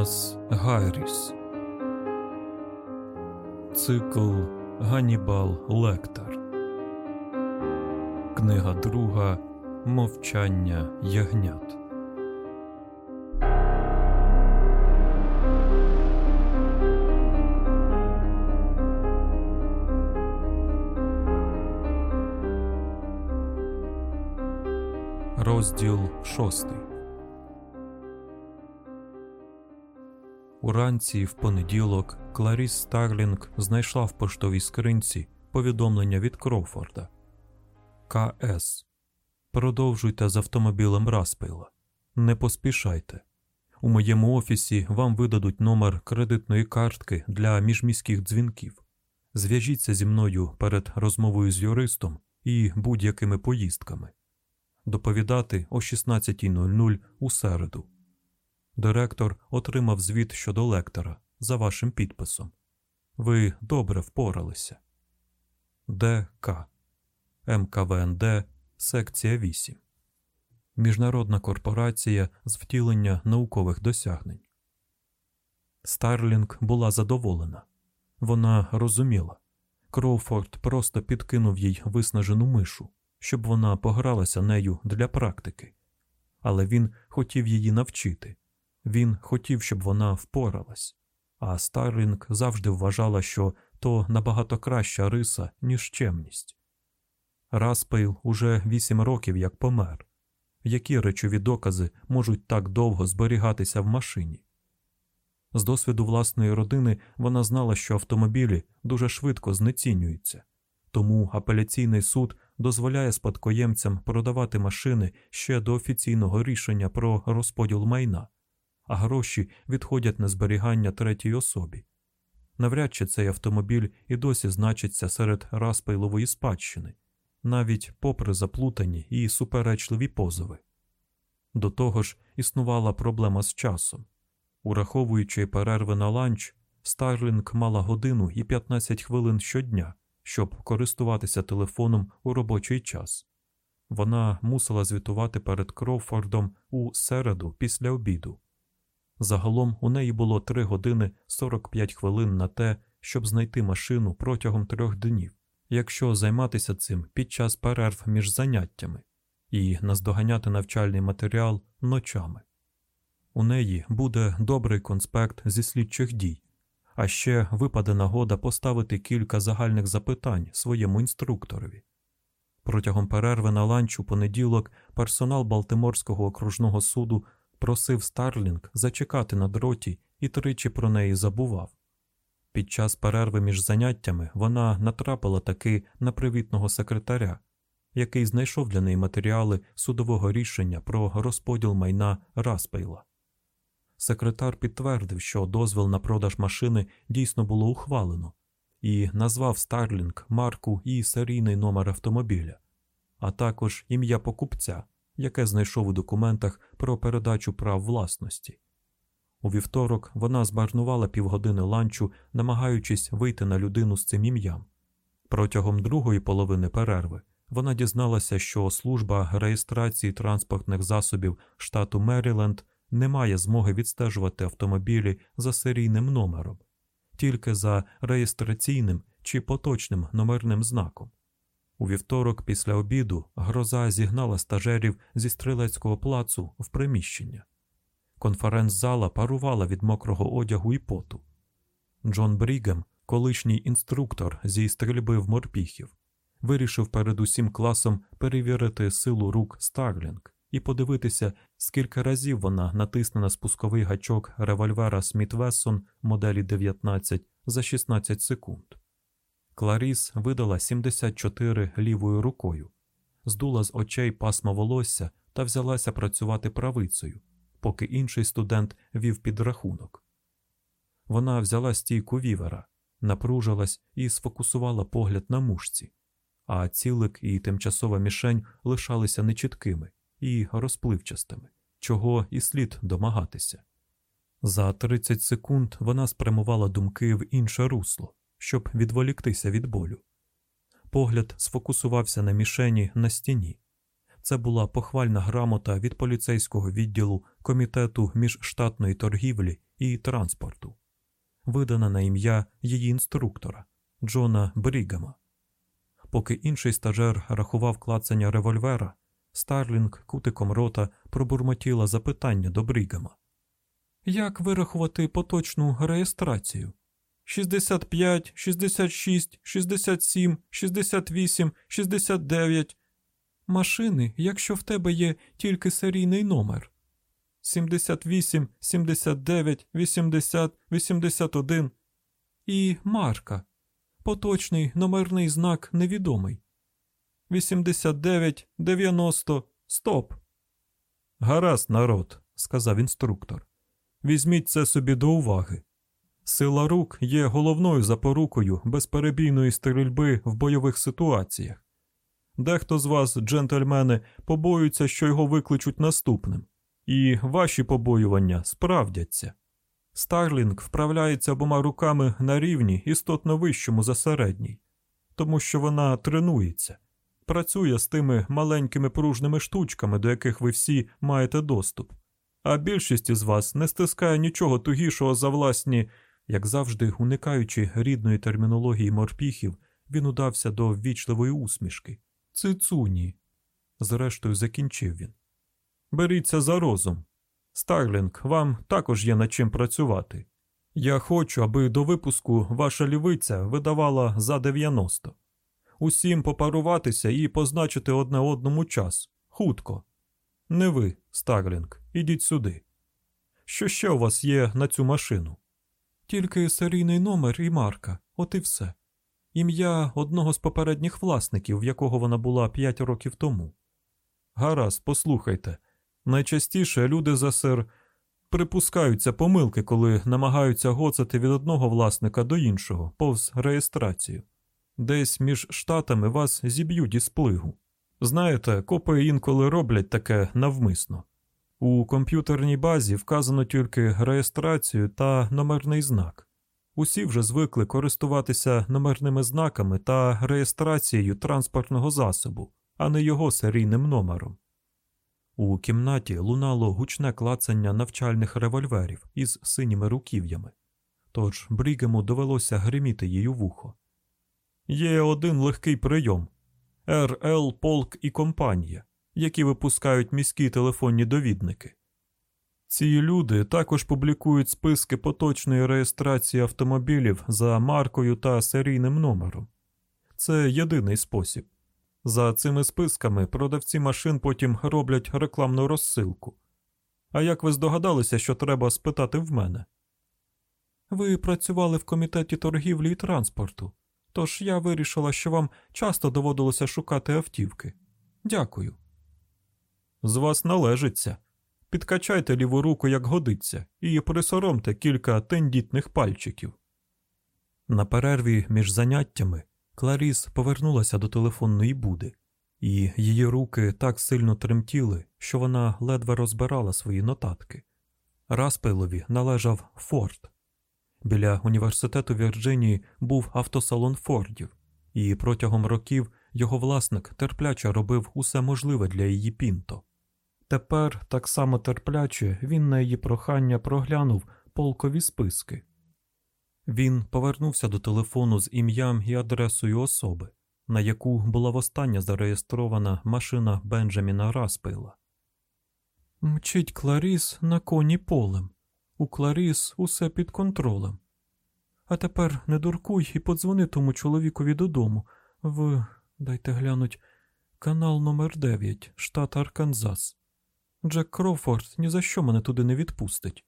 Томас Гайріс. Цикл Ганібал Лектор. Книга друга Мовчання ягнят. Розділ шостий. Уранці в понеділок Кларіс Старлінг знайшла в поштовій скринці повідомлення від Кроуфорда. КС. Продовжуйте з автомобілем Распейла. Не поспішайте. У моєму офісі вам видадуть номер кредитної картки для міжміських дзвінків. Зв'яжіться зі мною перед розмовою з юристом і будь-якими поїздками. Доповідати о 16.00 у середу. Директор отримав звіт щодо лектора за вашим підписом. Ви добре впоралися. ДК МКВНД Секція 8 Міжнародна корпорація з втілення наукових досягнень. Старлінг була задоволена. Вона розуміла. Кроуфорд просто підкинув їй виснажену мишу, щоб вона погралася нею для практики. Але він хотів її навчити. Він хотів, щоб вона впоралась, а Старлінг завжди вважала, що то набагато краща риса, ніж чемність. Распейл уже вісім років як помер. Які речові докази можуть так довго зберігатися в машині? З досвіду власної родини вона знала, що автомобілі дуже швидко знецінюються, тому апеляційний суд дозволяє спадкоємцям продавати машини ще до офіційного рішення про розподіл майна а гроші відходять на зберігання третій особі. Навряд чи цей автомобіль і досі значиться серед Распейлової спадщини, навіть попри заплутані і суперечливі позови. До того ж, існувала проблема з часом. Ураховуючи перерви на ланч, Старлінг мала годину і 15 хвилин щодня, щоб користуватися телефоном у робочий час. Вона мусила звітувати перед Кроуфордом у середу після обіду. Загалом у неї було 3 години 45 хвилин на те, щоб знайти машину протягом трьох днів, якщо займатися цим під час перерв між заняттями і наздоганяти навчальний матеріал ночами. У неї буде добрий конспект зі слідчих дій, а ще випаде нагода поставити кілька загальних запитань своєму інструкторові. Протягом перерви на ланч у понеділок персонал Балтиморського окружного суду просив Старлінг зачекати на дроті і тричі про неї забував. Під час перерви між заняттями вона натрапила таки на привітного секретаря, який знайшов для неї матеріали судового рішення про розподіл майна Распейла. Секретар підтвердив, що дозвіл на продаж машини дійсно було ухвалено, і назвав Старлінг марку і серійний номер автомобіля, а також ім'я покупця, яке знайшов у документах про передачу прав власності. У вівторок вона збарнувала півгодини ланчу, намагаючись вийти на людину з цим ім'ям. Протягом другої половини перерви вона дізналася, що служба реєстрації транспортних засобів штату Меріленд не має змоги відстежувати автомобілі за серійним номером, тільки за реєстраційним чи поточним номерним знаком. У вівторок, після обіду, гроза зігнала стажерів зі стрілецького плацу в приміщення. Конференц-зала парувала від мокрого одягу і поту. Джон Брігем, колишній інструктор зі стрільби в морпіхів, вирішив перед усім класом перевірити силу рук Старлінг і подивитися, скільки разів вона натисне на спусковий гачок револьвера Сміт Вессон моделі 19 за 16 секунд. Кларіс видала 74 лівою рукою, здула з очей пасма волосся та взялася працювати правицею, поки інший студент вів підрахунок. Вона взяла стійку вівера, напружилась і сфокусувала погляд на мушці, а цілик і тимчасова мішень лишалися нечіткими і розпливчастими, чого і слід домагатися. За 30 секунд вона спрямувала думки в інше русло щоб відволіктися від болю. Погляд сфокусувався на мішені на стіні. Це була похвальна грамота від поліцейського відділу Комітету міжштатної торгівлі і транспорту, видана на ім'я її інструктора Джона Брігама. Поки інший стажер рахував клацання револьвера, Старлінг кутиком рота пробурмотіла запитання до Брігама. Як вирахувати поточну реєстрацію? 65, 66, 67, 68, 69. Машини, якщо в тебе є тільки серійний номер. 78, 79, 80, 81. І марка. Поточний номерний знак невідомий. 89, 90, стоп. Гаразд, народ, сказав інструктор. Візьміть це собі до уваги. Сила рук є головною запорукою безперебійної стрільби в бойових ситуаціях. Дехто з вас, джентльмени, побоюється, що його викличуть наступним, і ваші побоювання справдяться. Старлінг вправляється обома руками на рівні істотно вищому за середній, тому що вона тренується, працює з тими маленькими пружними штучками, до яких ви всі маєте доступ. А більшість із вас не стискає нічого тугішого за власні, як завжди, уникаючи рідної термінології морпіхів, він удався до ввічливої усмішки. Цицуні. Зрештою, закінчив він. Беріться за розум. Старлінг, вам також є над чим працювати. Я хочу, аби до випуску ваша лівиця видавала за 90. Усім попаруватися і позначити одне одному час. Хутко. Не ви, Старлінг, ідіть сюди. Що ще у вас є на цю машину? Тільки серійний номер і марка, от і все. Ім'я одного з попередніх власників, в якого вона була п'ять років тому. Гаразд, послухайте. Найчастіше люди за сер припускаються помилки, коли намагаються гоцати від одного власника до іншого, повз реєстрацію. Десь між штатами вас зіб'ють із плигу. Знаєте, копи інколи роблять таке навмисно. У комп'ютерній базі вказано тільки реєстрацію та номерний знак. Усі вже звикли користуватися номерними знаками та реєстрацією транспортного засобу, а не його серійним номером. У кімнаті лунало гучне клацання навчальних револьверів із синіми руків'ями, тож Брігему довелося гриміти їй у вухо. Є один легкий прийом РЛ Полк і компанія, які випускають міські телефонні довідники. Ці люди також публікують списки поточної реєстрації автомобілів за маркою та серійним номером. Це єдиний спосіб. За цими списками продавці машин потім роблять рекламну розсилку. А як ви здогадалися, що треба спитати в мене? Ви працювали в комітеті торгівлі і транспорту, тож я вирішила, що вам часто доводилося шукати автівки. Дякую. З вас належиться. Підкачайте ліву руку, як годиться, і присоромте кілька тендітних пальчиків. На перерві між заняттями Кларіс повернулася до телефонної буди, і її руки так сильно тремтіли, що вона ледве розбирала свої нотатки. Распейлові належав Форд. Біля університету Вірджинії був автосалон Фордів, і протягом років його власник терпляче робив усе можливе для її пінто. Тепер, так само терпляче, він на її прохання проглянув полкові списки. Він повернувся до телефону з ім'ям і адресою особи, на яку була востаннє зареєстрована машина Бенджаміна Распейла. Мчить Кларіс на коні полем. У Кларіс усе під контролем. А тепер не дуркуй і подзвони тому чоловікові додому в, дайте глянуть, канал номер 9 штат Арканзас. Джек Крофорд ні за що мене туди не відпустить.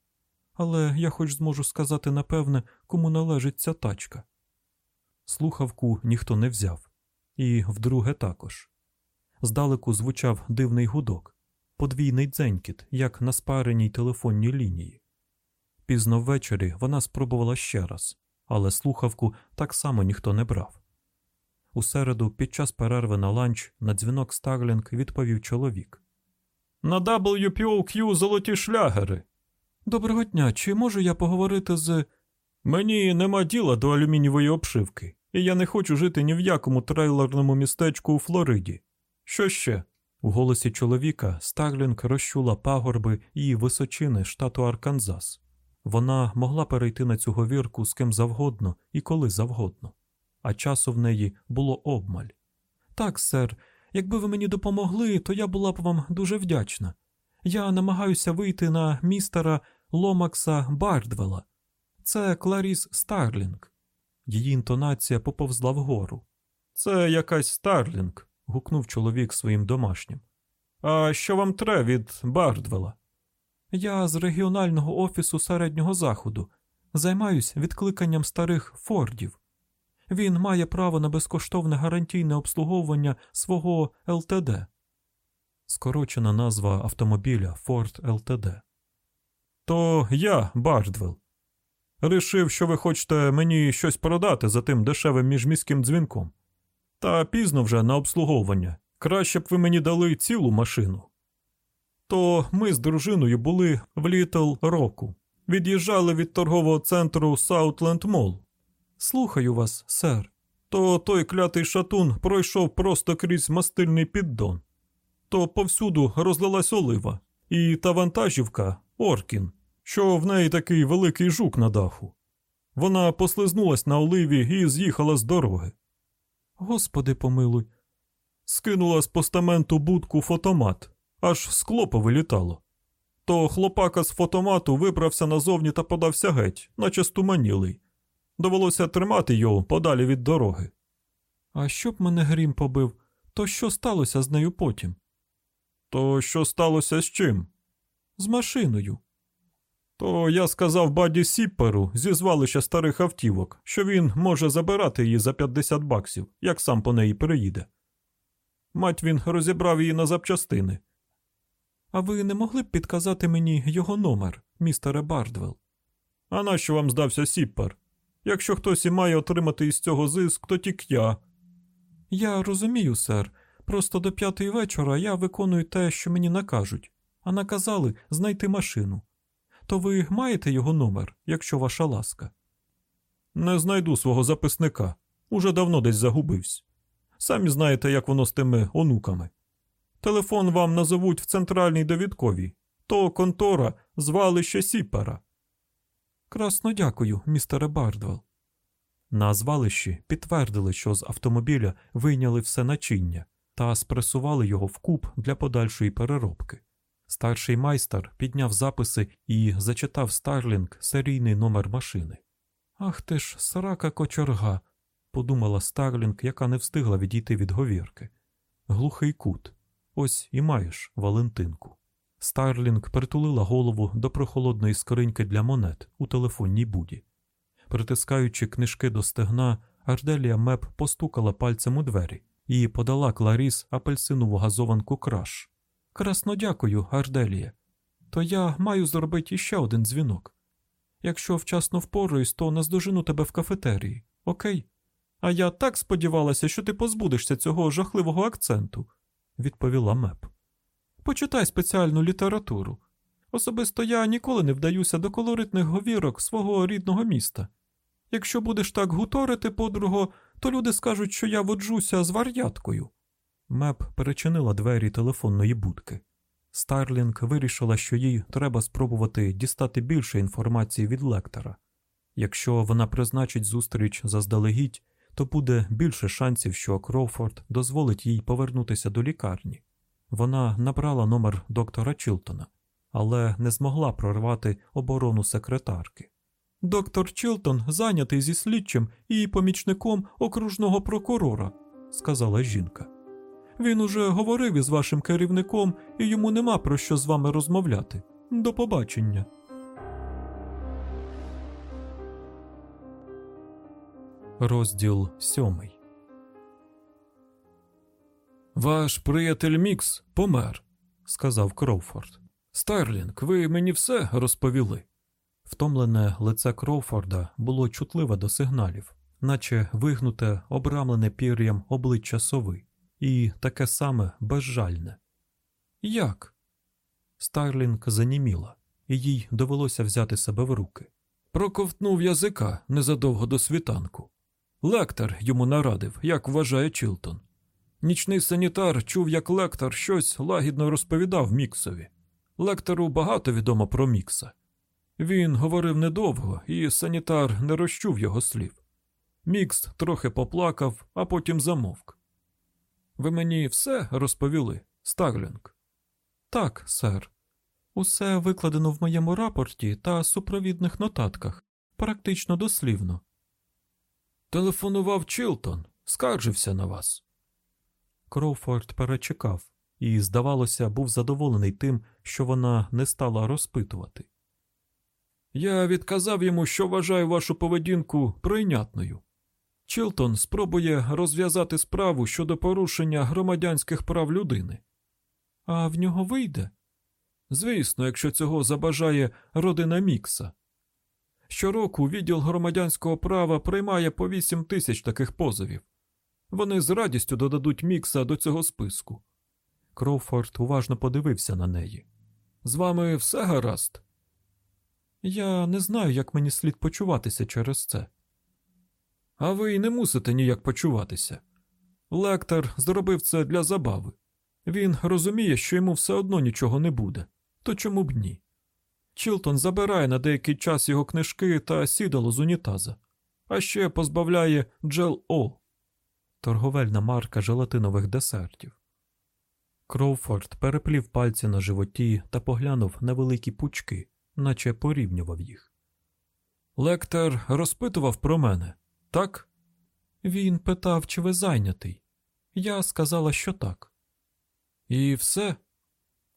Але я хоч зможу сказати напевне, кому належить ця тачка. Слухавку ніхто не взяв, і вдруге також. Здалеку звучав дивний гудок, подвійний дзенькіт, як на спареній телефонній лінії. Пізно ввечері вона спробувала ще раз, але слухавку так само ніхто не брав. У середу, під час перерви на ланч, на дзвінок Старлінг відповів чоловік. На WPOQ золоті шлягери. Доброго дня, чи можу я поговорити з. Мені нема діла до алюмінієвої обшивки, і я не хочу жити ні в якому трейлерному містечку у Флориді. Що ще? У голосі чоловіка Старлінг розчула пагорби і височини штату Арканзас. Вона могла перейти на цю говірку з ким завгодно і коли завгодно, а часу в неї було обмаль. Так, сер, якби ви мені допомогли, то я була б вам дуже вдячна. Я намагаюся вийти на містера Ломакса Бардвела. Це Кларіс Старлінг. Її інтонація поповзла вгору. Це якась Старлінг, гукнув чоловік своїм домашнім. А що вам треба від Бардвела? Я з регіонального офісу середнього заходу займаюсь відкликанням старих фордів. Він має право на безкоштовне гарантійне обслуговування свого ЛТД. Скорочена назва автомобіля Ford LTD. То я, Бардвелл. Рішив, що ви хочете мені щось продати за тим дешевим міжміським дзвінком. Та пізно вже на обслуговування. Краще б ви мені дали цілу машину. То ми з дружиною були в Літл Року, від'їжджали від торгового центру Саутленд Мол. Слухаю вас, сер. То той клятий шатун пройшов просто крізь мастильний піддон. То повсюду розлилась олива, і та вантажівка Оркін, що в неї такий великий жук на даху. Вона послизнулась на оливі і з'їхала з дороги. Господи помилуй. Скинула з постаменту будку фотомат, аж скло повилітало. То хлопака з фотомату вибрався назовні та подався геть, наче стуманілий. Довелося тримати його подалі від дороги. А щоб мене грім побив, то що сталося з нею потім? То що сталося з чим? З машиною. То я сказав Бадді Сіпперу зі звалища старих автівок, що він може забирати її за 50 баксів, як сам по неї приїде. Мать він розібрав її на запчастини. А ви не могли б підказати мені його номер, містере Бардвелл? А нащо вам здався Сіппер? Якщо хтось і має отримати із цього зиск, то тільки я. Я розумію, сер. Просто до п'ятої вечора я виконую те, що мені накажуть, а наказали знайти машину. То ви маєте його номер, якщо ваша ласка? Не знайду свого записника. Уже давно десь загубився. Самі знаєте, як воно з тими онуками. Телефон вам назовуть в центральній довідковій, то контора звалище Сіпера. Красно дякую, містере Бардвелл. На звалищі підтвердили, що з автомобіля вийняли все начиння та спресували його в куб для подальшої переробки. Старший майстер підняв записи і зачитав Старлінг серійний номер машини. Ах ти ж, срака кочорга, подумала Старлінг, яка не встигла відійти від говірки. Глухий кут. Ось і маєш Валентинку. Старлінг притулила голову до прохолодної скриньки для монет у телефонній буді. Притискаючи книжки до стегна, Арделія Меп постукала пальцем у двері і подала Кларіс апельсинову газованку краш. Красно дякую, Арделія. То я маю зробити іще один дзвінок. Якщо вчасно впораюсь, то наздожену тебе в кафетерії, окей? А я так сподівалася, що ти позбудешся цього жахливого акценту, відповіла Меп. Почитай спеціальну літературу. Особисто я ніколи не вдаюся до колоритних говірок свого рідного міста. Якщо будеш так гуторити, подруго, то люди скажуть, що я воджуся з вар'яткою. Меп причинила двері телефонної будки. Старлінг вирішила, що їй треба спробувати дістати більше інформації від Лектера. Якщо вона призначить зустріч заздалегідь, то буде більше шансів, що Кроуфорд дозволить їй повернутися до лікарні. Вона набрала номер доктора Чілтона, але не змогла прорвати оборону секретарки. Доктор Чілтон зайнятий зі слідчим і помічником окружного прокурора, сказала жінка. Він уже говорив із вашим керівником, і йому нема про що з вами розмовляти. До побачення. Розділ сьомий. Ваш приятель Мікс помер, сказав Кроуфорд. Старлінг, ви мені все розповіли. Втомлене лице Кроуфорда було чутливе до сигналів, наче вигнуте, обрамлене пір'ям обличчя сови, і таке саме безжальне. Як? Старлінг заніміла, і їй довелося взяти себе в руки. Проковтнув язика незадовго до світанку. Лектер йому нарадив, як вважає Чілтон. Нічний санітар чув, як Лектер щось лагідно розповідав Міксові. Лектеру багато відомо про Мікса. Він говорив недовго, і санітар не розчув його слів. Мікс трохи поплакав, а потім замовк. Ви мені все розповіли, Старлінг? Так, сер. Усе викладено в моєму рапорті та супровідних нотатках, практично дослівно. Телефонував Чилтон, скаржився на вас. Кроуфорд перечекав і, здавалося, був задоволений тим, що вона не стала розпитувати. Я відказав йому, що вважаю вашу поведінку прийнятною. Чилтон спробує розв'язати справу щодо порушення громадянських прав людини. А в нього вийде? Звісно, якщо цього забажає родина Мікса. Щороку відділ громадянського права приймає по 8 тисяч таких позовів. Вони з радістю додадуть Мікса до цього списку. Кроуфорд уважно подивився на неї. З вами все гаразд? Я не знаю, як мені слід почуватися через це. А ви й не мусите ніяк почуватися. Лектор зробив це для забави. Він розуміє, що йому все одно нічого не буде, то чому б ні? Чілтон забирає на деякий час його книжки та сідало з унітаза, а ще позбавляє Джел О, торговельна марка желатинових десертів. Кроуфорд переплів пальці на животі та поглянув на великі пучки, наче порівнював їх. Лектор розпитував про мене, так? Він питав, чи ви зайнятий. Я сказала, що так. І все?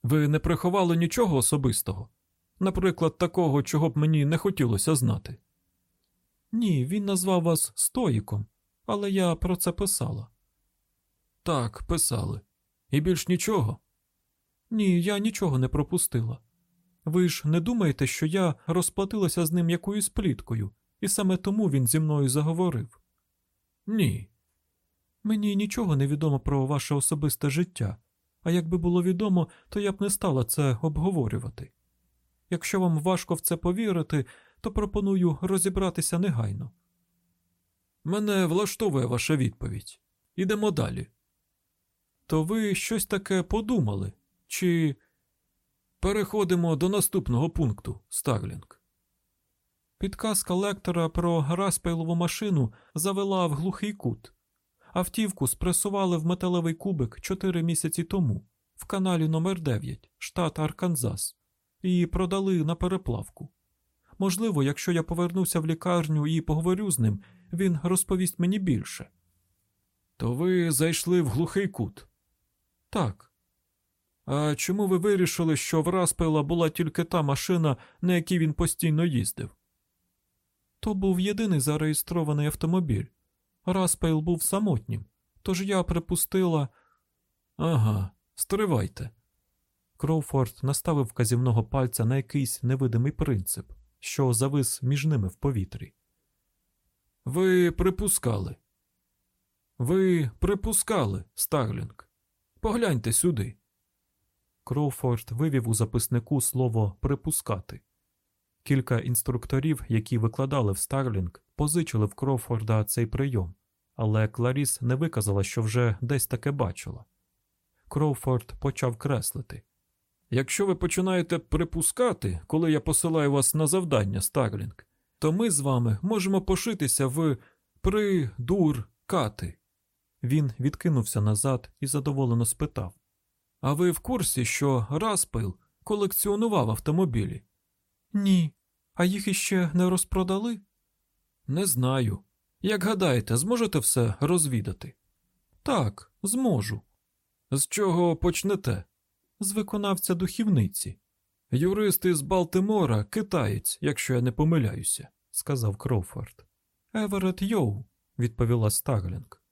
Ви не приховали нічого особистого? Наприклад, такого, чого б мені не хотілося знати. Ні, він назвав вас стоїком, але я про це писала. Так, писали. І більш нічого? Ні, я нічого не пропустила. Ви ж не думаєте, що я розплатилася з ним якоюсь пліткою, і саме тому він зі мною заговорив? Ні. Мені нічого не відомо про ваше особисте життя, а якби було відомо, то я б не стала це обговорювати. Якщо вам важко в це повірити, то пропоную розібратися негайно. Мене влаштовує ваша відповідь. Ідемо далі. То ви щось таке подумали? Чи переходимо до наступного пункту, Старлінг? Підказка лектора про Распейлову машину завела в глухий кут. Автівку спресували в металевий кубик чотири місяці тому в каналі номер 9 штат Арканзас, і продали на переплавку. Можливо, якщо я повернуся в лікарню і поговорю з ним, він розповість мені більше. То ви зайшли в глухий кут? Так. А чому ви вирішили, що в Распела була тільки та машина, на якій він постійно їздив? То був єдиний зареєстрований автомобіль. Распейл був самотнім, тож я припустила. Ага, стривайте. Кроуфорд наставив вказівного пальця на якийсь невидимий принцип, що завис між ними в повітрі. Ви припускали. Ви припускали, Старлінг. Погляньте сюди. Кроуфорд вивів у записнику слово припускати. Кілька інструкторів, які викладали в Старлінг, позичили в Кроуфорда цей прийом, але Кларіс не виказала, що вже десь таке бачила. Кроуфорд почав креслити. Якщо ви починаєте припускати, коли я посилаю вас на завдання, Старлінг, то ми з вами можемо пошитися в придуркати. Він відкинувся назад і задоволено спитав: А ви в курсі, що Распейл колекціонував автомобілі? Ні. А їх іще не розпродали? Не знаю. Як гадаєте, зможете все розвідати? Так, зможу. З чого почнете? З виконавця духівниці. Юрист із Балтимора, китаєць, якщо я не помиляюся, сказав Кроуфорд. Еверет Йоу, відповіла Стаглінг.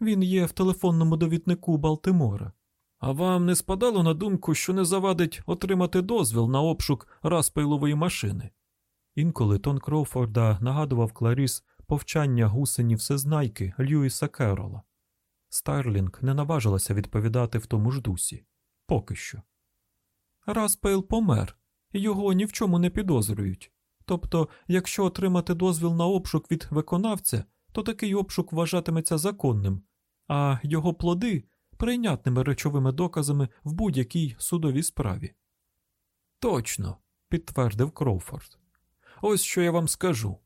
Він є в телефонному довіднику Балтимора. А вам не спадало на думку, що не завадить отримати дозвіл на обшук Распейлової машини? Інколи Тон Кроуфорда нагадував Кларіс повчання гусені всезнайки Льюіса Керола. Старлінг не наважилася відповідати в тому ж дусі. Поки що. Распейл помер, його ні в чому не підозрюють. Тобто, якщо отримати дозвіл на обшук від виконавця, то такий обшук вважатиметься законним, а його плоди прийнятними речовими доказами в будь-якій судовій справі. Точно, підтвердив Кроуфорд. ось що я вам скажу.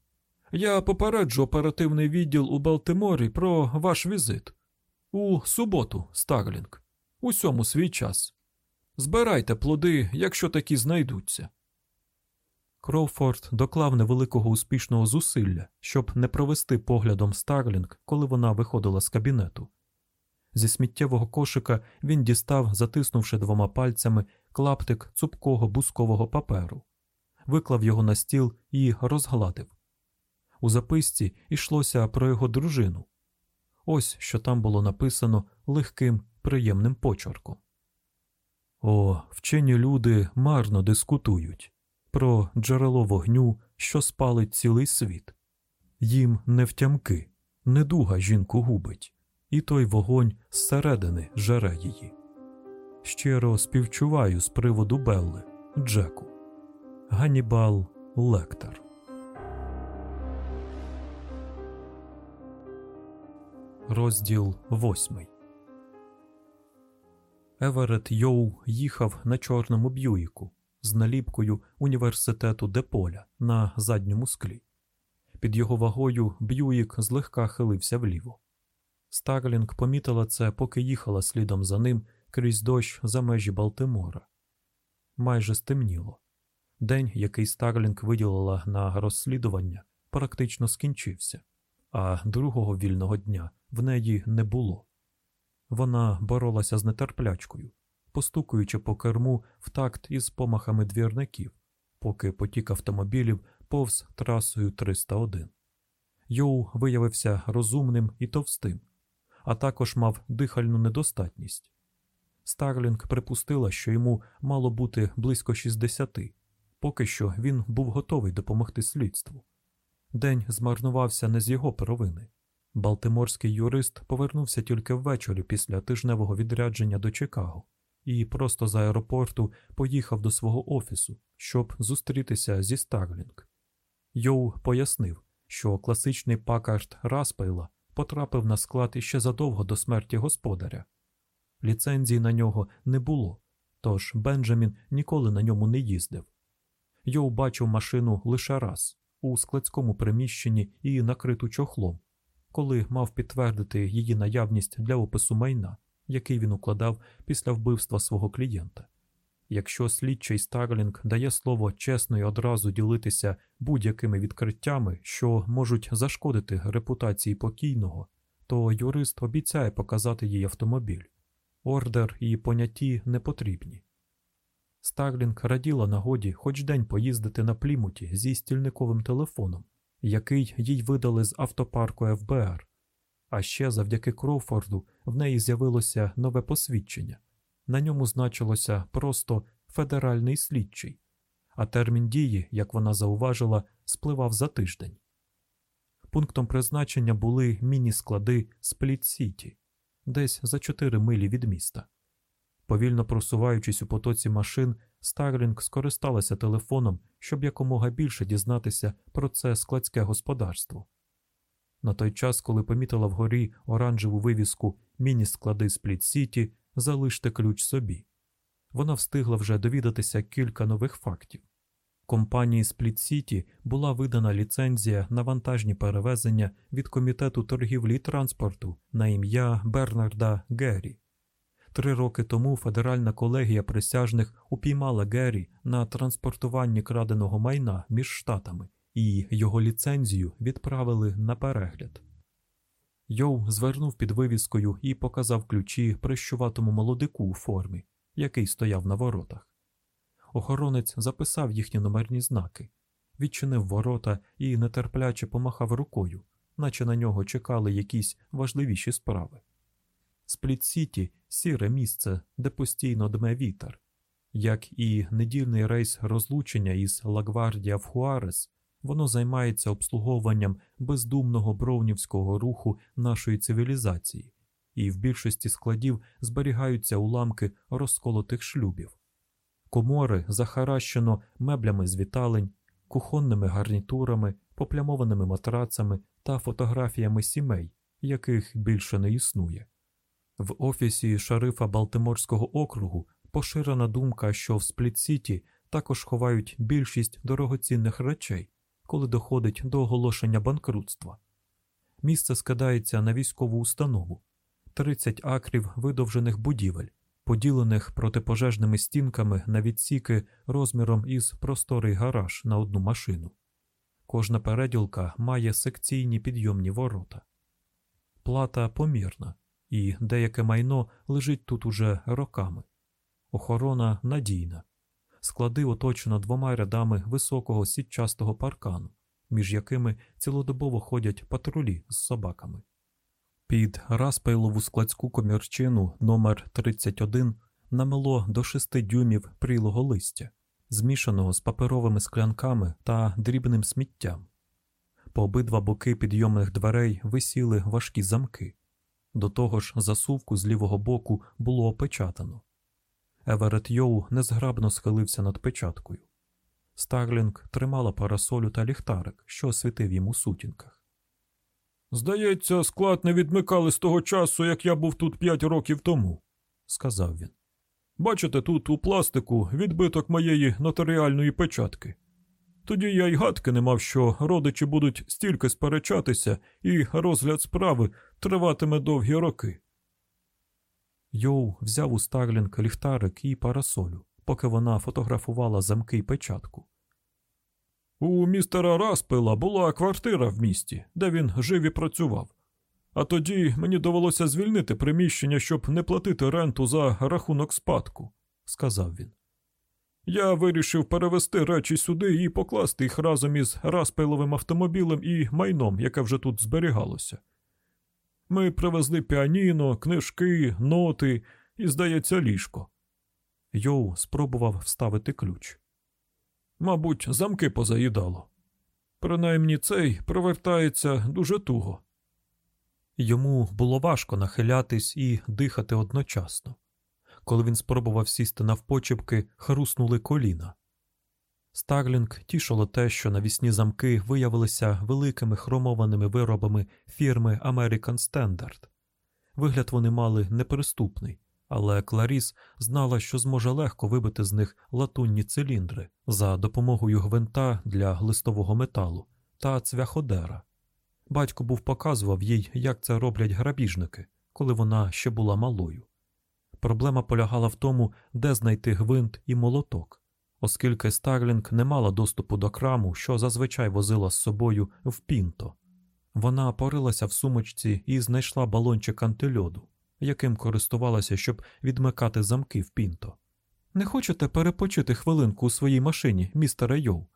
Я попереджу оперативний відділ у Балтиморі про ваш візит. У суботу, Старлінг. Усьому свій час. Збирайте плоди, якщо такі знайдуться. Кроуфорд доклав невеликого успішного зусилля, щоб не провести поглядом Старлінг, коли вона виходила з кабінету. Зі сміттєвого кошика він дістав, затиснувши двома пальцями, клаптик цупкого бускового паперу, виклав його на стіл і розгладив. У записці йшлося про його дружину. Ось що там було написано легким, приємним почерком. О, вчені люди марно дискутують про джерело вогню, що спалить цілий світ. Їм не втямки, недуга жінку губить, і той вогонь зсередини жере її. Щиро співчуваю з приводу Белли, Джеку. Ганнібал Лектор. Розділ восьмий. Еверет Йоу їхав на чорному б'юїку з наліпкою університету Деполя на задньому склі. Під його вагою Б'юїк злегка хилився вліво. Старлінг помітила це, поки їхала слідом за ним крізь дощ за межі Балтимора. Майже стемніло. День, який Старлінг виділила на розслідування, практично скінчився, а другого вільного дня в неї не було. Вона боролася з нетерплячкою, постукуючи по керму в такт із помахами двірників, поки потік автомобілів повз трасою 301. Йоу виявився розумним і товстим, а також мав дихальну недостатність. Старлінг припустила, що йому мало бути близько 60, поки що він був готовий допомогти слідству. День змарнувався не з його провини. Балтиморський юрист повернувся тільки ввечері після тижневого відрядження до Чикаго і просто з аеропорту поїхав до свого офісу, щоб зустрітися зі Старлінг. Йоу пояснив, що класичний пакард Распейла потрапив на склад іще задовго до смерті господаря. Ліцензії на нього не було, тож Бенджамін ніколи на ньому не їздив. Йоу бачив машину лише раз у складському приміщенні і накриту чохлом, коли мав підтвердити її наявність для опису майна, який він укладав після вбивства свого клієнта. Якщо слідчий Старлінг дає слово чесно і одразу ділитися будь-якими відкриттями, що можуть зашкодити репутації покійного, то юрист обіцяє показати їй автомобіль. Ордер і поняті не потрібні. Старлінг раділа нагоді хоч день поїздити на плімуті зі стільниковим телефоном, який їй видали з автопарку ФБР. А ще завдяки Кроуфорду в неї з'явилося нове посвідчення. На ньому значилося просто федеральний слідчий, а термін дії, як вона зауважила, спливав за тиждень. Пунктом призначення були міні-склади Спліт Сіті, десь за 4 милі від міста. Повільно просуваючись у потоці машин, Старлінг скористалася телефоном, щоб якомога більше дізнатися про це складське господарство. На той час, коли помітила вгорі оранжеву вивіску міні-склади Спліт Сіті, залиште ключ собі. Вона встигла вже довідатися кілька нових фактів. Компанії Спліт Сіті була видана ліцензія на вантажні перевезення від комітету торгівлі і транспорту на ім'я Бернарда Геррі. Три роки тому федеральна колегія присяжних упіймала Геррі на транспортуванні краденого майна між штатами і його ліцензію відправили на перегляд. Йоу звернув під вивіскою і показав ключі прищуватому молодику у формі, який стояв на воротах. Охоронець записав їхні номерні знаки, відчинив ворота і нетерпляче помахав рукою, наче на нього чекали якісь важливіші справи. Спліт Сіті сіре місце, де постійно дме вітер, як і недільний рейс розлучення із Лагвардія в Хуарес, воно займається обслуговуванням бездумного бровнівського руху нашої цивілізації, і в більшості складів зберігаються уламки розколотих шлюбів. Комори захаращено меблями з віталень, кухонними гарнітурами, поплямованими матрацами та фотографіями сімей, яких більше не існує. В офісі шарифа Балтиморського округу поширена думка, що в Спліт-Сіті також ховають більшість дорогоцінних речей, коли доходить до оголошення банкрутства. Місце скидається на військову установу 30 акрів видовжених будівель, поділених протипожежними стінками на відсіки розміром із просторий гараж на одну машину. Кожна переділка має секційні підйомні ворота. Плата помірна, і деяке майно лежить тут уже роками. Охорона надійна. Склади оточено двома рядами високого сітчастого паркану, між якими цілодобово ходять патрулі з собаками. Під Распейлову складську комірчину номер 31 намело до шести дюймів прілого листя, змішаного з паперовими склянками та дрібним сміттям. По обидва боки підйомних дверей висіли важкі замки. До того ж, засувку з лівого боку було опечатано. Еверет Йоу незграбно схилився над печаткою. Старлінг тримала парасолю та ліхтарик, що освітив їм у сутінках. Здається, склад не відмикали з того часу, як я був тут п'ять років тому, сказав він. Бачите, тут у пластику відбиток моєї нотаріальної печатки. Тоді я й гадки не мав, що родичі будуть стільки сперечатися, і розгляд справи триватиме довгі роки. Йоу взяв у Старлінг ліхтарик і парасолю, поки вона фотографувала замки й печатку. У містера Распила була квартира в місті, де він жив і працював. А тоді мені довелося звільнити приміщення, щоб не платити ренту за рахунок спадку, сказав він. Я вирішив перевести речі сюди і покласти їх разом із Распейловим автомобілем і майном, яке вже тут зберігалося. Ми привезли піаніно, книжки, ноти і, здається, ліжко. Йоу спробував вставити ключ. Мабуть, замки позаїдало. Принаймні цей провертається дуже туго. Йому було важко нахилятись і дихати одночасно. Коли він спробував сісти навпочепки, хруснули коліна. Старлінг тішило те, що навісні замки виявилися великими хромованими виробами фірми American Standard. Вигляд вони мали неприступний, але Кларіс знала, що зможе легко вибити з них латунні циліндри за допомогою гвинта для листового металу та цвяходера. Батько був показував їй, як це роблять грабіжники, коли вона ще була малою. Проблема полягала в тому, де знайти гвинт і молоток, оскільки Старлінг не мала доступу до краму, що зазвичай возила з собою в пінто. Вона порилася в сумочці і знайшла балончик антильоду, яким користувалася, щоб відмикати замки в пінто. Не хочете перепочити хвилинку у своїй машині, містере Йоу?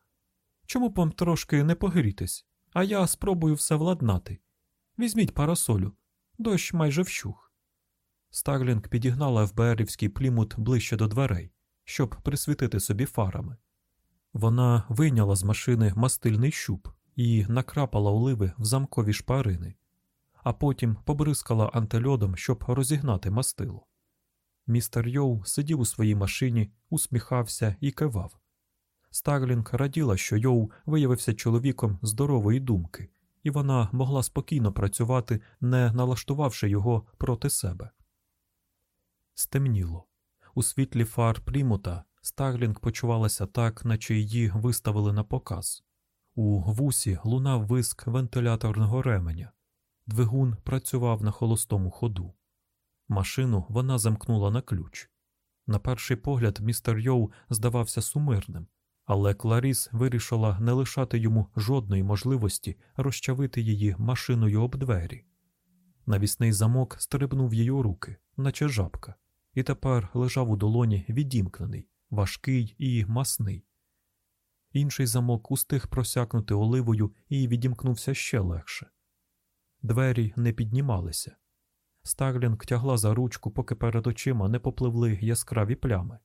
Чому б вам трошки не погрітись, а я спробую все владнати. Візьміть парасолю, дощ майже вщух. Старлінг підігнала ФБРівський плімут ближче до дверей, щоб присвітити собі фарами. Вона вийняла з машини мастильний щуп і накрапала оливи в замкові шпарини, а потім побризкала антильодом, щоб розігнати мастило. Містер Йоу сидів у своїй машині, усміхався і кивав. Старлінг раділа, що Йоу виявився чоловіком здорової думки, і вона могла спокійно працювати, не налаштувавши його проти себе. Стемніло. У світлі фар Плімута Старлінг почувалася так, наче її виставили на показ. У вусі лунав виск вентиляторного ременя. Двигун працював на холостому ходу. Машину вона замкнула на ключ. На перший погляд, містер Йоу здавався сумирним, але Кларіс вирішила не лишати йому жодної можливості розчавити її машиною об двері. Навісний замок стрибнув її у руки, наче жабка і тепер лежав у долоні відімкнений, важкий і масний. Інший замок устиг просякнути оливою і відімкнувся ще легше. Двері не піднімалися. Старлінг тягла за ручку, поки перед очима не попливли яскраві плями.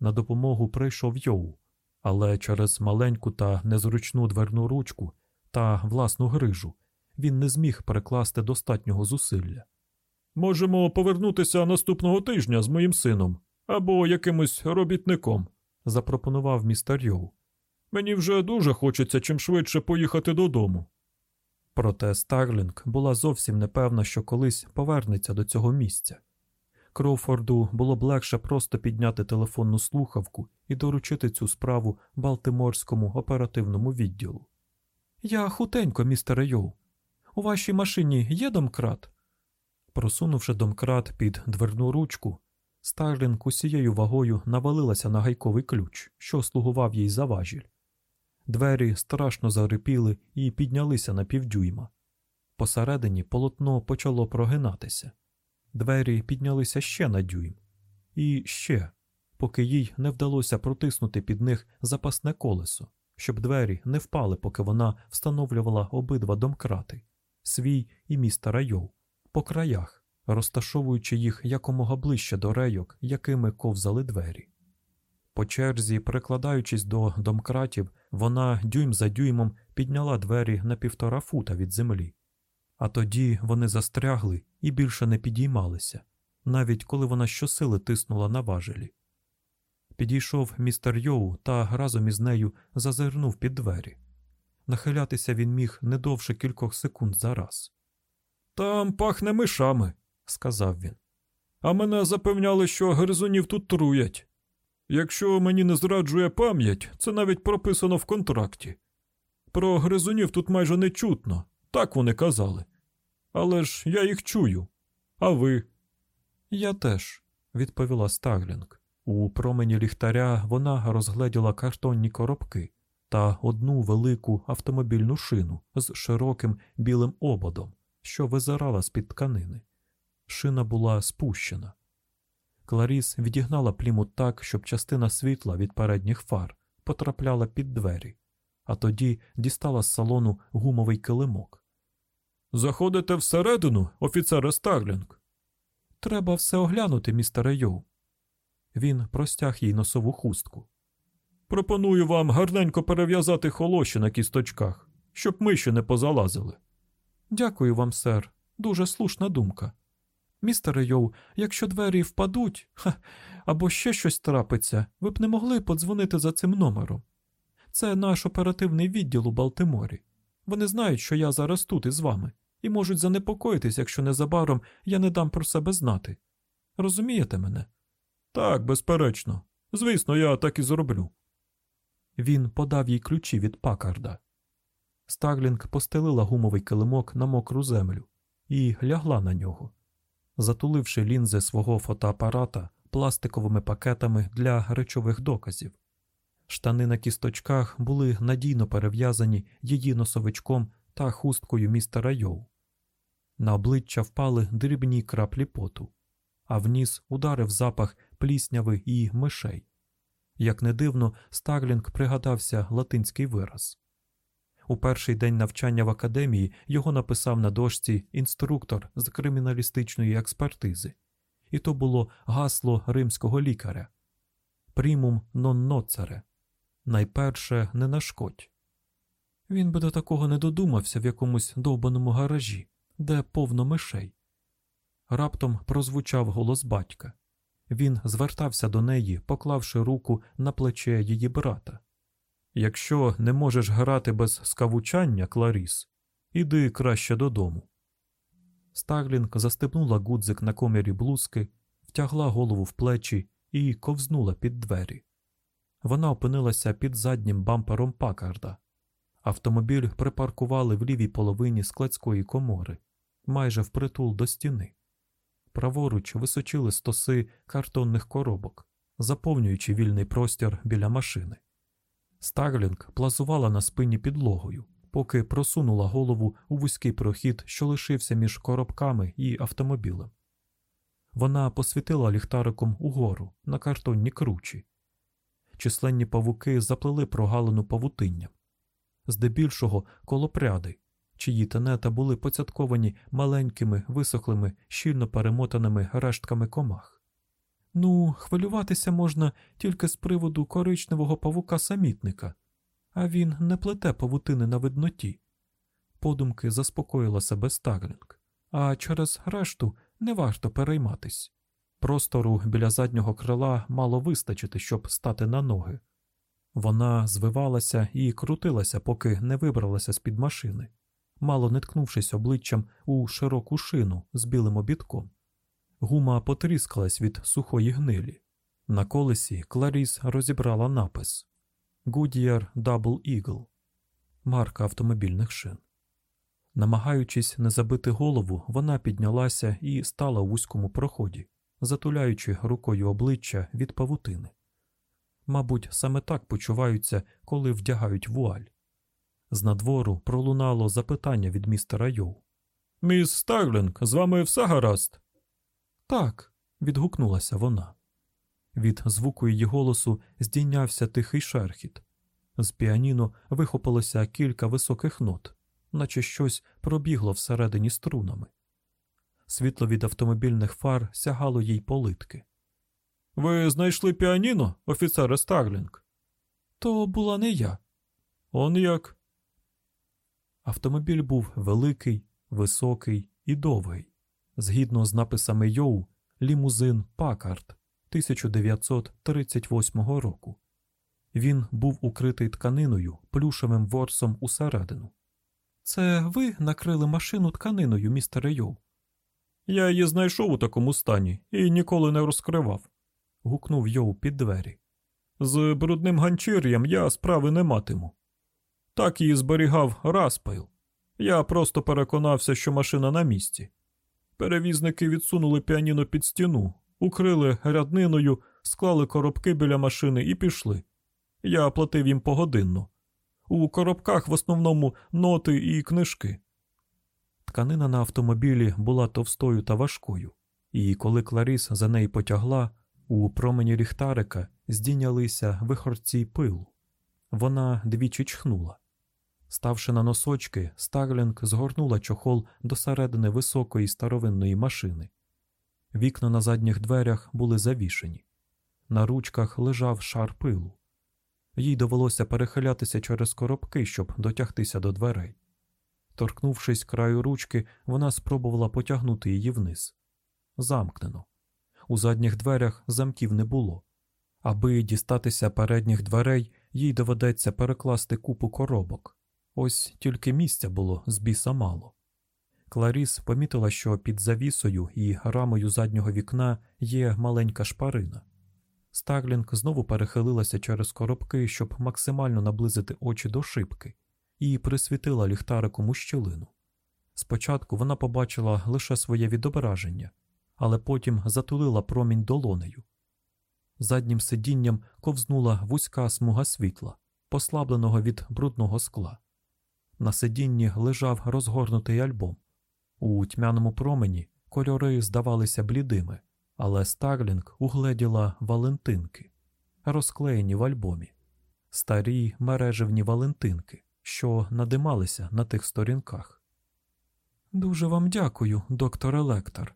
На допомогу прийшов Йоу, але через маленьку та незручну дверну ручку та власну грижу він не зміг прикласти достатнього зусилля. Можемо повернутися наступного тижня з моїм сином або якимось робітником, запропонував містер Йоу. Мені вже дуже хочеться чим швидше поїхати додому. Проте Старлінг була зовсім непевна, що колись повернеться до цього місця. Кроуфорду було б легше просто підняти телефонну слухавку і доручити цю справу Балтиморському оперативному відділу. Я хутенько, містере Йоу. У вашій машині є домкрат? Просунувши домкрат під дверну ручку, Старлінг усією вагою навалилася на гайковий ключ, що слугував їй за важіль. Двері страшно зарипіли і піднялися на півдюйма. Посередині полотно почало прогинатися. Двері піднялися ще на дюйм. І ще, поки їй не вдалося протиснути під них запасне колесо, щоб двері не впали, поки вона встановлювала обидва домкрати свій і містера Йоу, по краях, розташовуючи їх якомога ближче до рейок, якими ковзали двері. По черзі, прикладаючись до домкратів, вона дюйм за дюймом підняла двері на півтора фута від землі. А тоді вони застрягли і більше не підіймалися, навіть коли вона щосили тиснула на важелі. Підійшов містер Йоу та разом із нею зазирнув під двері. Нахилятися він міг не довше кількох секунд за раз. Там пахне мишами, сказав він. А мене запевняли, що гризунів тут труять. Якщо мені не зраджує пам'ять, це навіть прописано в контракті. Про гризунів тут майже не чутно, так вони казали. Але ж я їх чую. А ви? Я теж, відповіла Стаглінг. У промені ліхтаря вона розгледіла картонні коробки та одну велику автомобільну шину з широким білим ободом, що визирала з-під тканини. Шина була спущена. Кларіс відігнала плімут так, щоб частина світла від передніх фар потрапляла під двері, а тоді дістала з салону гумовий килимок. Заходите всередину, офіцере Старлінг? Треба все оглянути, містере Йоу. Він простяг їй носову хустку. Пропоную вам гарненько перев'язати холоші на кісточках, щоб миші не позалазили. Дякую вам, сер. Дуже слушна думка. Містере Йоу, якщо двері впадуть ха, або ще щось трапиться, ви б не могли подзвонити за цим номером. Це наш оперативний відділ у Балтиморі. Вони знають, що я зараз тут із вами, і можуть занепокоїтись, якщо незабаром я не дам про себе знати. Розумієте мене? Так, безперечно. Звісно, я так і зроблю. Він подав їй ключі від пакарда. Старлінг постелила гумовий килимок на мокру землю і лягла на нього, затуливши лінзи свого фотоапарата пластиковими пакетами для речових доказів. Штани на кісточках були надійно перев'язані її носовичком та хусткою містера Йоу. На обличчя впали дрібні краплі поту, а в ніс ударив запах плісняви і мишей. Як не дивно, Старлінг пригадався латинський вираз. У перший день навчання в академії його написав на дошці інструктор з криміналістичної експертизи, і то було гасло римського лікаря Примум нон ноцере найперше не нашкодь. Він би до такого не додумався в якомусь довбаному гаражі, де повно мишей. Раптом прозвучав голос батька. Він звертався до неї, поклавши руку на плече її брата. Якщо не можеш грати без скавучання, Кларіс, іди краще додому. Старлінг застебнула гудзик на комірі блузки, втягла голову в плечі і ковзнула під двері. Вона опинилася під заднім бампером пакарда. Автомобіль припаркували в лівій половині складської комори, майже впритул до стіни. Праворуч височили стоси картонних коробок, заповнюючи вільний простір біля машини. Старлінг плазувала на спині підлогою, поки просунула голову у вузький прохід, що лишився між коробками і автомобілем. Вона посвітила ліхтариком угору на картонні кручі. Численні павуки заплели прогалину павутинням, здебільшого колопряди, чиї тенета були поцятковані маленькими, висохлими, щільно перемотаними рештками комах. Ну, хвилюватися можна тільки з приводу коричневого павука самітника, а він не плете павутини на видноті. Подумки заспокоїла себе Старлінг, а через решту не варто перейматись. Простору біля заднього крила мало вистачити, щоб стати на ноги. Вона звивалася і крутилася, поки не вибралася з під машини, мало не ткнувшись обличчям у широку шину з білим обідком. Гума потріскалась від сухої гнилі. На колесі Кларіс розібрала напис Goodyear Double Eagle. марка автомобільних шин. Намагаючись не забити голову, вона піднялася і стала у вузькому проході, затуляючи рукою обличчя від павутини. Мабуть, саме так почуваються, коли вдягають вуаль. З надвору пролунало запитання від містера Йоу. Міс Старлінг, з вами все гаразд? Так, відгукнулася вона. Від звуку її голосу здійнявся тихий шерхіт. З піаніно вихопилося кілька високих нот, наче щось пробігло всередині струнами. Світло від автомобільних фар сягало їй по литки. Ви знайшли піаніно, офіцере Старлінг? То була не я. Он як? Автомобіль був великий, високий і довгий. Згідно з написами Йоу, лімузин Пакард 1938 року. Він був укритий тканиною, плюшевим ворсом усередину. Це ви накрили машину тканиною, містере Йоу? Я її знайшов у такому стані і ніколи не розкривав. гукнув Йоу під двері. З брудним ганчір'ям я справи не матиму. Так її зберігав Распайл. Я просто переконався, що машина на місці. Перевізники відсунули піаніно під стіну, укрили рядниною, склали коробки біля машини і пішли. Я платив їм погодинно. У коробках в основному ноти і книжки. Тканина на автомобілі була товстою та важкою, і коли Кларіс за неї потягла, у промені ліхтарика здійнялися вихорці пилу. Вона двічі чхнула. Ставши на носочки, Старлінг згорнула чохол до середини високої старовинної машини. Вікна на задніх дверях були завішені. На ручках лежав шар пилу. Їй довелося перехилятися через коробки, щоб дотягтися до дверей. Торкнувшись краю ручки, вона спробувала потягнути її вниз. Замкнено. У задніх дверях замків не було. Аби дістатися передніх дверей, їй доведеться перекласти купу коробок. Ось тільки місця було з біса мало. Кларіс помітила, що під завісою і рамою заднього вікна є маленька шпарина. Старлінг знову перехилилася через коробки, щоб максимально наблизити очі до шибки, і присвітила ліхтариком у щілину. Спочатку вона побачила лише своє відображення, але потім затулила промінь долонею. Заднім сидінням ковзнула вузька смуга світла, послабленого від брудного скла. На сидінні лежав розгорнутий альбом. У тьмяному промені кольори здавалися блідими, але Старлінг угледіла Валентинки, розклеєні в альбомі, старі мереживні Валентинки, що надималися на тих сторінках. Дуже вам дякую, докторе Лектер,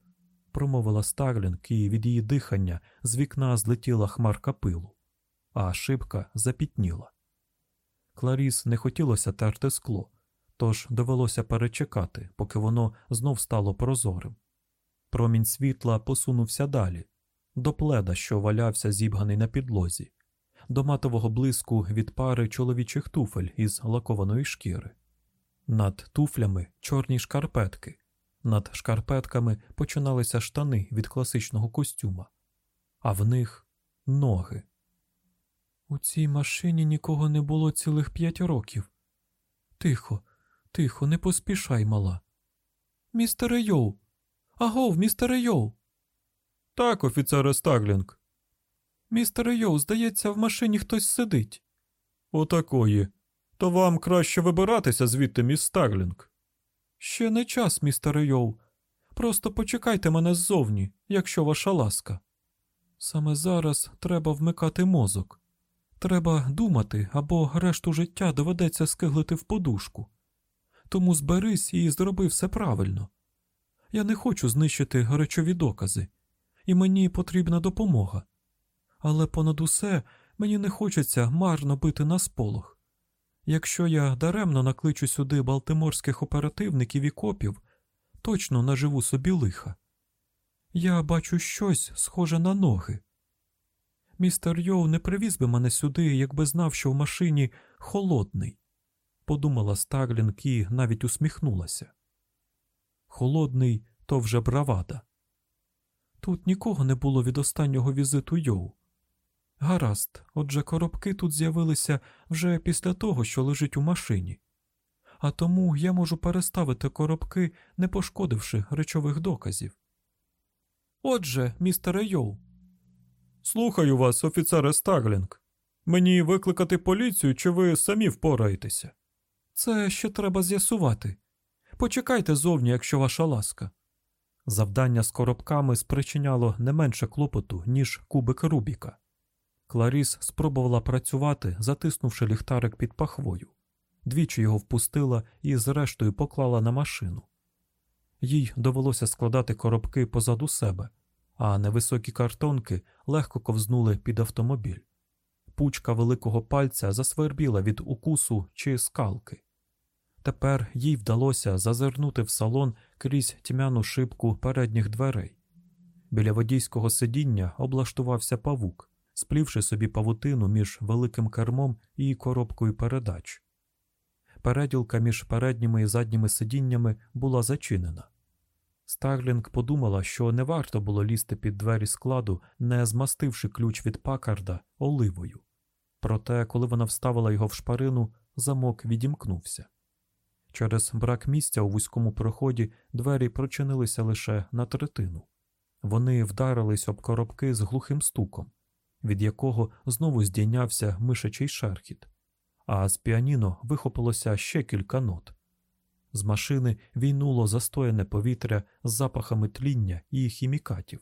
промовила Старлінг, і від її дихання з вікна злетіла хмарка пилу, а шибка запітніла. Кларіс не хотілося терти скло, тож довелося перечекати, поки воно знов стало прозорим. Промінь світла посунувся далі, до пледа, що валявся зібганий на підлозі, до матового блиску від пари чоловічих туфель із лакованої шкіри. Над туфлями чорні шкарпетки, над шкарпетками починалися штани від класичного костюма, а в них ноги. У цій машині нікого не було цілих п'ять років. Тихо, тихо, не поспішай, мала. Містере Йоу. Агов, містере Йоу. Так, офіцере Старлінг. Містере Йоу, здається, в машині хтось сидить. Отакої. То вам краще вибиратися звідти, міс Старлінг. Ще не час, містере Йоу. Просто почекайте мене ззовні, якщо ваша ласка. Саме зараз треба вмикати мозок. Треба думати або решту життя доведеться скиглити в подушку. Тому зберись і зроби все правильно. Я не хочу знищити речові докази, і мені потрібна допомога. Але понад усе мені не хочеться марно бити на сполох. Якщо я даремно накличу сюди балтиморських оперативників і копів, точно наживу собі лиха. Я бачу щось схоже на ноги. Містер Йоу не привіз би мене сюди, якби знав, що в машині холодний, подумала Старлінг і навіть усміхнулася. Холодний то вже бравада. Тут нікого не було від останнього візиту Йоу. Гаразд, отже, коробки тут з'явилися вже після того, що лежить у машині. а тому я можу переставити коробки, не пошкодивши речових доказів. Отже, містере Йоу. Слухаю вас, офіцере Старлінг. Мені викликати поліцію, чи ви самі впораєтеся? Це ще треба з'ясувати. Почекайте зовні, якщо ваша ласка. Завдання з коробками спричиняло не менше клопоту, ніж кубик Рубіка. Кларіс спробувала працювати, затиснувши ліхтарик під пахвою. Двічі його впустила і, зрештою, поклала на машину. Їй довелося складати коробки позаду себе, а невисокі картонки легко ковзнули під автомобіль. Пучка великого пальця засвербіла від укусу чи скалки. Тепер їй вдалося зазирнути в салон крізь тьмяну шибку передніх дверей. Біля водійського сидіння облаштувався павук, сплівши собі павутину між великим кермом і коробкою передач. Переділка між передніми і задніми сидіннями була зачинена. Старлінг подумала, що не варто було лізти під двері складу, не змастивши ключ від пакарда оливою. Проте, коли вона вставила його в шпарину, замок відімкнувся. Через брак місця у вузькому проході двері прочинилися лише на третину. Вони вдарились об коробки з глухим стуком, від якого знову здійнявся мишачий шерхіт, а з піаніно вихопилося ще кілька нот. З машини війнуло застояне повітря з запахами тління і хімікатів.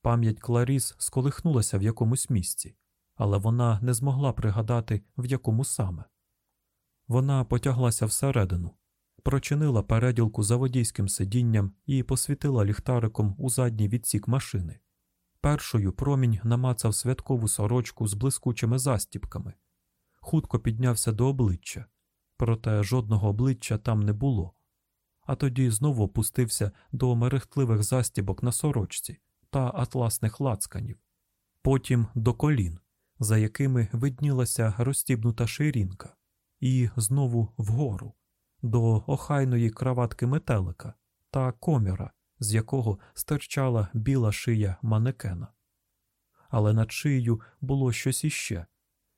Пам'ять Кларіс сколихнулася в якомусь місці, але вона не змогла пригадати, в якому саме. Вона потяглася всередину, прочинила переділку за водійським сидінням і посвітила ліхтариком у задній відсік машини. Першою промінь намацав святкову сорочку з блискучими застіпками, хутко піднявся до обличчя, проте жодного обличчя там не було. А тоді знову опустився до мерехтливих застібок на сорочці та атласних лацканів, потім до колін, за якими виднілася розстібнута ширінка, і знову вгору, до охайної краватки метелика та коміра, з якого стирчала біла шия манекена. Але над шиєю було щось іще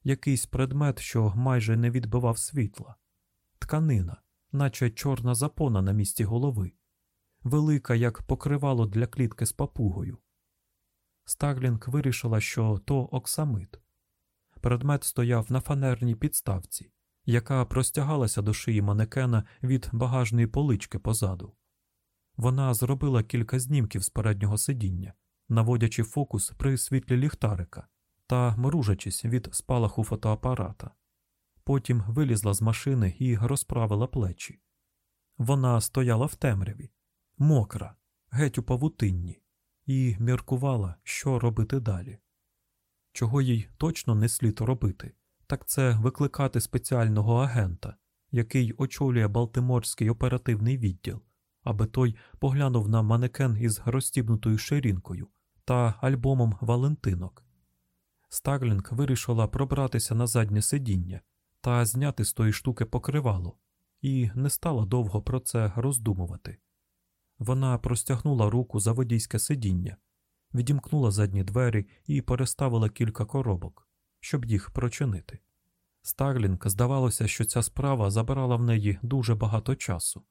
якийсь предмет, що майже не відбивав світла, тканина, наче чорна запона на місці голови, велика, як покривало для клітки з папугою. Старлінг вирішила, що то оксамит. Предмет стояв на фанерній підставці, яка простягалася до шиї манекена від багажної полички позаду. Вона зробила кілька знімків з переднього сидіння, наводячи фокус при світлі ліхтарика та мружачись від спалаху фотоапарата. Потім вилізла з машини і розправила плечі. Вона стояла в темряві, мокра, геть у павутинні, і міркувала, що робити далі. Чого їй точно не слід робити, так це викликати спеціального агента, який очолює Балтиморський оперативний відділ, аби той поглянув на манекен із розстібнутою ширинкою та альбомом Валентинок. Старлінг вирішила пробратися на заднє сидіння та зняти з тої штуки покривало, і не стала довго про це роздумувати. Вона простягнула руку за водійське сидіння, відімкнула задні двері і переставила кілька коробок, щоб їх прочинити. Старлінг здавалося, що ця справа забирала в неї дуже багато часу.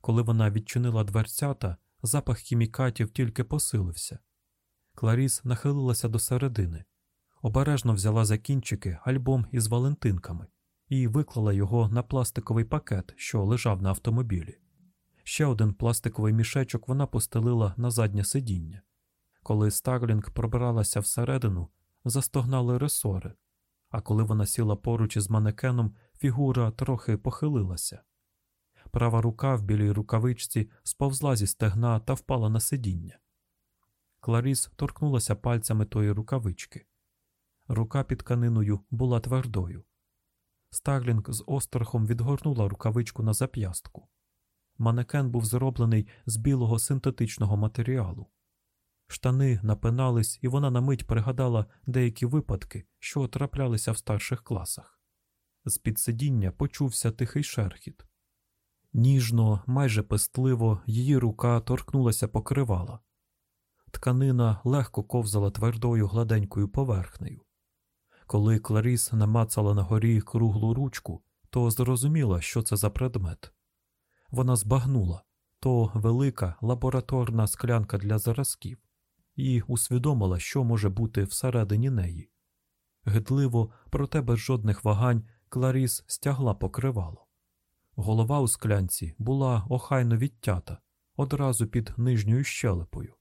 Коли вона відчинила дверцята, запах хімікатів тільки посилився. Кларіс нахилилася до середини, обережно взяла за кінчики альбом із валентинками і виклала його на пластиковий пакет, що лежав на автомобілі. Ще один пластиковий мішечок вона постелила на заднє сидіння. Коли Старлінг пробиралася всередину, застогнали ресори, а коли вона сіла поруч із манекеном, фігура трохи похилилася. Права рука в білій рукавичці сповзла зі стегна та впала на сидіння. Кларіс торкнулася пальцями тої рукавички. Рука під тканиною була твердою. Старлінг з острахом відгорнула рукавичку на зап'ястку. Манекен був зроблений з білого синтетичного матеріалу. Штани напинались, і вона на мить пригадала деякі випадки, що траплялися в старших класах. З під сидіння почувся тихий шерхіт. Ніжно, майже пестливо, її рука торкнулася покривала. Тканина легко ковзала твердою гладенькою поверхнею. Коли Кларіс намацала на горі круглу ручку, то зрозуміла, що це за предмет. Вона збагнула то велика лабораторна склянка для заразків, і усвідомила, що може бути всередині неї. Гидливо, проте без жодних вагань, Кларіс стягла покривало. Голова у склянці була охайно відтята одразу під нижньою щелепою.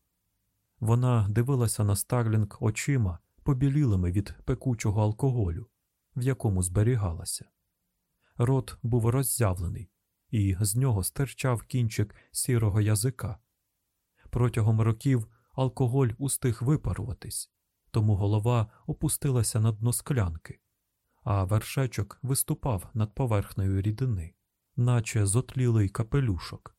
Вона дивилася на Старлінг очима, побілілими від пекучого алкоголю, в якому зберігалася. Рот був роззявлений, і з нього стирчав кінчик сірого язика. Протягом років алкоголь устиг випаруватись, тому голова опустилася на дно склянки, а вершечок виступав над поверхнею рідини, наче зотлілий капелюшок.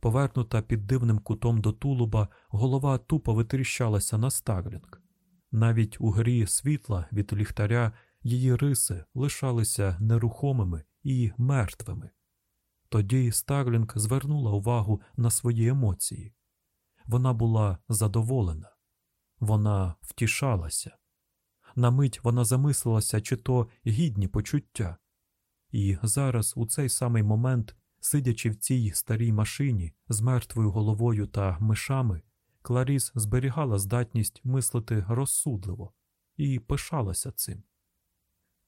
Повернута під дивним кутом до тулуба, голова тупо витріщалася на Старлінг. Навіть у грі світла від ліхтаря її риси лишалися нерухомими і мертвими. Тоді Старлінг звернула увагу на свої емоції. Вона була задоволена, вона втішалася. На мить вона замислилася, чи то гідні почуття. І зараз, у цей самий момент, сидячи в цій старій машині з мертвою головою та мишами, Кларіс зберігала здатність мислити розсудливо і пишалася цим.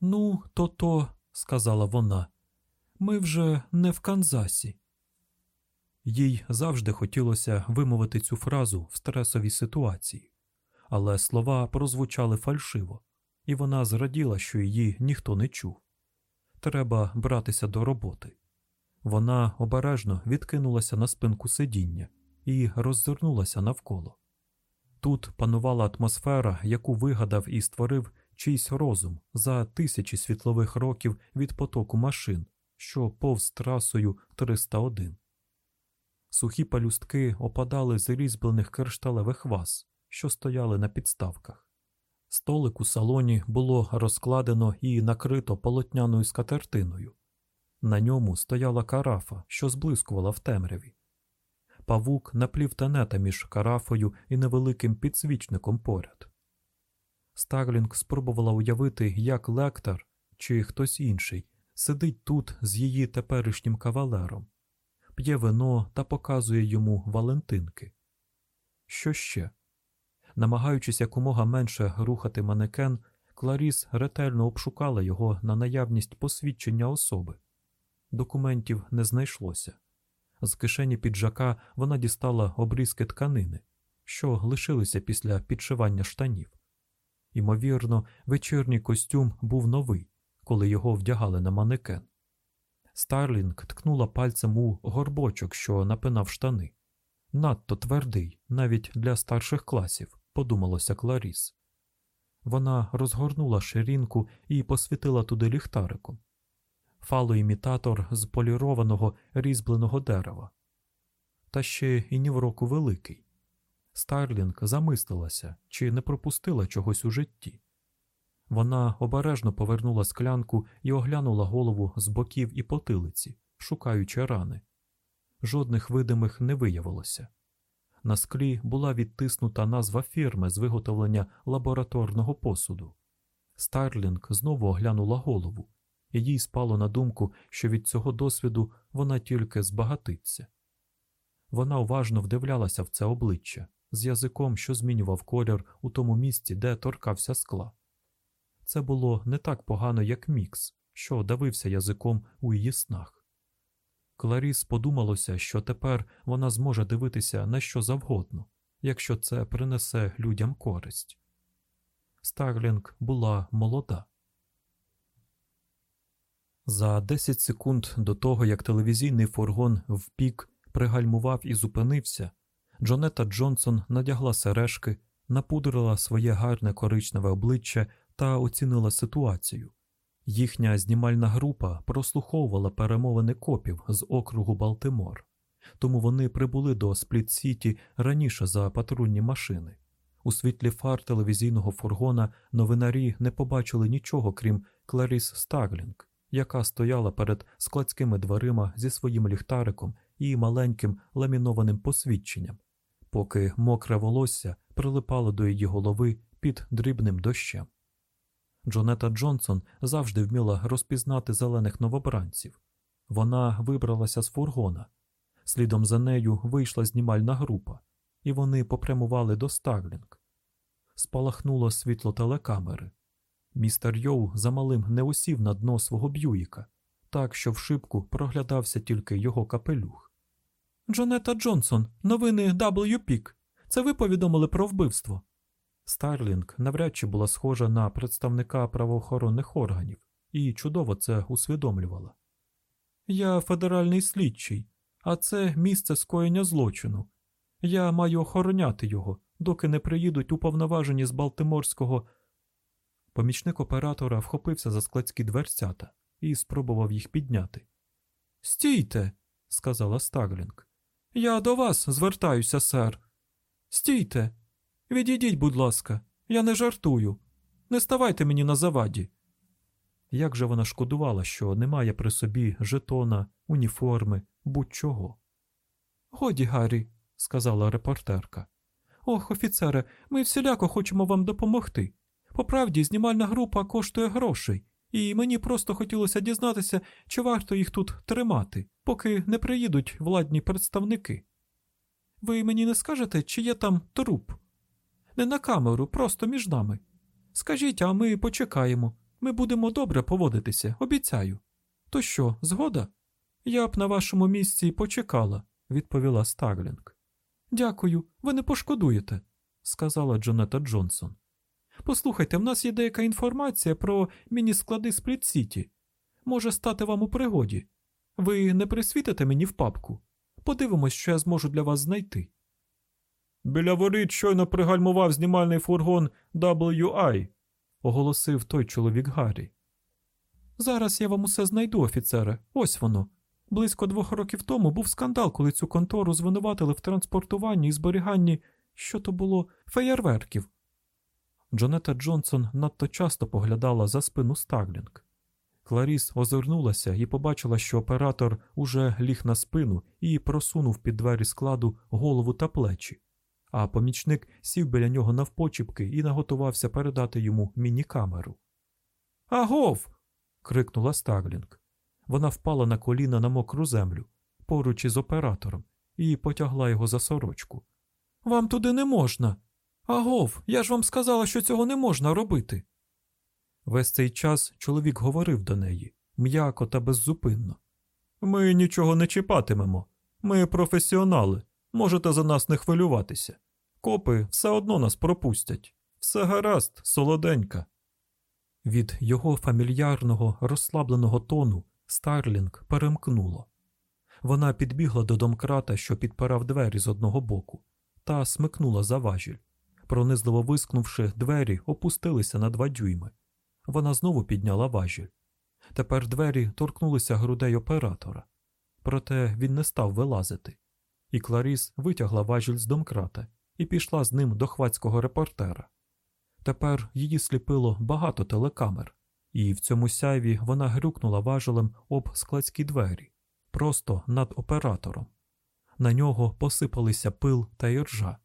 Ну, то то, сказала вона, ми вже не в Канзасі. Їй завжди хотілося вимовити цю фразу в стресовій ситуації, але слова прозвучали фальшиво, і вона зраділа, що її ніхто не чув. Треба братися до роботи. Вона обережно відкинулася на спинку сидіння і роззирнулася навколо. Тут панувала атмосфера, яку вигадав і створив чийсь розум за тисячі світлових років від потоку машин, що повз трасою 301. Сухі палюстки опадали з різьблених кришталевих ваз, що стояли на підставках. Столик у салоні було розкладено і накрито полотняною скатертиною. На ньому стояла карафа, що зблискувала в темряві. Павук наплів тенета між карафою і невеликим підсвічником поряд. Старлінг спробувала уявити, як лектор чи хтось інший сидить тут з її теперішнім кавалером, п'є вино та показує йому Валентинки. Що ще? Намагаючись якомога менше рухати манекен, Кларіс ретельно обшукала його на наявність посвідчення особи. Документів не знайшлося. З кишені піджака вона дістала обрізки тканини, що лишилися після підшивання штанів. Ймовірно, вечірній костюм був новий, коли його вдягали на манекен. Старлінг ткнула пальцем у горбочок, що напинав штани. Надто твердий, навіть для старших класів, подумалося Кларіс. Вона розгорнула ширинку і посвітила туди ліхтариком. Фалоімітатор з полірованого різьбленого дерева. Та ще і ні в року великий. Старлінг замислилася, чи не пропустила чогось у житті. Вона обережно повернула склянку і оглянула голову з боків і потилиці, шукаючи рани. Жодних видимих не виявилося. На склі була відтиснута назва фірми з виготовлення лабораторного посуду. Старлінг знову оглянула голову, і їй спало на думку, що від цього досвіду вона тільки збагатиться. Вона уважно вдивлялася в це обличчя з язиком, що змінював колір у тому місці, де торкався скла. Це було не так погано, як мікс, що давився язиком у її снах. Кларіс подумалося, що тепер вона зможе дивитися на що завгодно, якщо це принесе людям користь. Старлінг була молода. За 10 секунд до того, як телевізійний фургон впік пригальмував і зупинився, Джонета Джонсон надягла сережки, напудрила своє гарне коричневе обличчя та оцінила ситуацію. Їхня знімальна група прослуховувала перемовини копів з округу Балтимор, тому вони прибули до Спліт-Сіті раніше за патрульні машини. У світлі фар телевізійного фургона новинарі не побачили нічого, крім Кларіс Стаглінг, яка стояла перед складськими дверима зі своїм ліхтариком і маленьким ламінованим посвідченням, поки мокре волосся прилипало до її голови під дрібним дощем. Джонета Джонсон завжди вміла розпізнати зелених новобранців. Вона вибралася з фургона. Слідом за нею вийшла знімальна група, і вони попрямували до Старлінг. Спалахнуло світло телекамери. Містер Йоу замалим не осів на дно свого б'юїка, так що в шибку проглядався тільки його капелюх. Джонета Джонсон, новини WPIK. Це ви повідомили про вбивство. Старлінг навряд чи була схожа на представника правоохоронних органів і чудово це усвідомлювала. Я федеральний слідчий, а це місце скоєння злочину. Я маю охороняти його, доки не приїдуть уповноважені з Балтиморського. Помічник оператора вхопився за складські дверцята і спробував їх підняти. Стійте, сказала Старлінг. Я до вас звертаюся, сер. Стійте. Відійдіть, будь ласка, я не жартую. Не ставайте мені на заваді. Як же вона шкодувала, що немає при собі жетона, уніформи, будь-чого. Годі, Гаррі, сказала репортерка. Ох, офіцере, ми всіляко хочемо вам допомогти. По правді, знімальна група коштує грошей, і мені просто хотілося дізнатися, чи варто їх тут тримати, поки не приїдуть владні представники. Ви мені не скажете, чи є там труп? Не на камеру, просто між нами. Скажіть, а ми почекаємо. Ми будемо добре поводитися, обіцяю. То що, згода? Я б на вашому місці почекала, відповіла Старлінг. Дякую, ви не пошкодуєте, сказала Джонета Джонсон. Послухайте, в нас є деяка інформація про міні-склади Спліт-Сіті. Може стати вам у пригоді. Ви не присвітите мені в папку. Подивимось, що я зможу для вас знайти. Біля воріт щойно пригальмував знімальний фургон WI, оголосив той чоловік Гаррі. Зараз я вам усе знайду, офіцере. Ось воно. Близько двох років тому був скандал, коли цю контору звинуватили в транспортуванні і зберіганні, що то було, феєрверків. Джонета Джонсон надто часто поглядала за спину Старлінг. Кларіс озирнулася і побачила, що оператор уже ліг на спину і просунув під двері складу голову та плечі, а помічник сів біля нього навпочіпки і наготувався передати йому міні-камеру. Агов. крикнула Старлінг. Вона впала на коліна на мокру землю поруч із оператором і потягла його за сорочку. Вам туди не можна. Агов, я ж вам сказала, що цього не можна робити. Весь цей час чоловік говорив до неї м'яко та беззупинно. Ми нічого не чіпатимемо. Ми професіонали. Можете за нас не хвилюватися. Копи все одно нас пропустять. Все гаразд, солоденька. Від його фамільярного, розслабленого тону Старлінг перемкнуло. Вона підбігла до домкрата, що підпирав двері з одного боку, та смикнула за важіль. Пронизливо вискнувши, двері опустилися на два дюйми. Вона знову підняла важіль. Тепер двері торкнулися грудей оператора. Проте він не став вилазити. І Кларіс витягла важіль з домкрата і пішла з ним до хвацького репортера. Тепер її сліпило багато телекамер, і в цьому сяйві вона грюкнула важелем об складські двері, просто над оператором. На нього посипалися пил та іржа.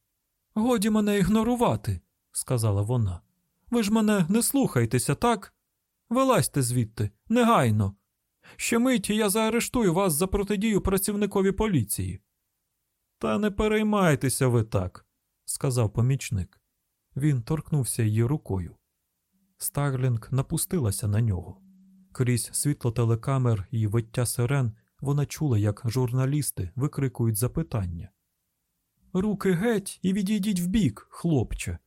Годі мене ігнорувати, сказала вона. Ви ж мене не слухаєтеся, так? Вилазьте звідти, негайно. Ще миті я заарештую вас за протидію працівникові поліції. Та не переймайтеся ви так, сказав помічник. Він торкнувся її рукою. Старлінг напустилася на нього. Крізь світло телекамер і виття сирен вона чула, як журналісти викрикують запитання. Руки геть і відійдіть вбік, хлопче.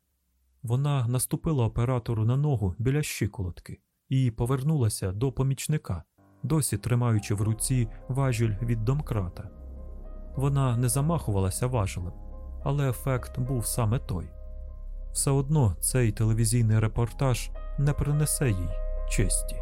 Вона наступила оператору на ногу біля щиколотки і повернулася до помічника, досі тримаючи в руці важіль від домкрата. Вона не замахувалася важелем, але ефект був саме той. Все одно цей телевізійний репортаж не принесе їй честі.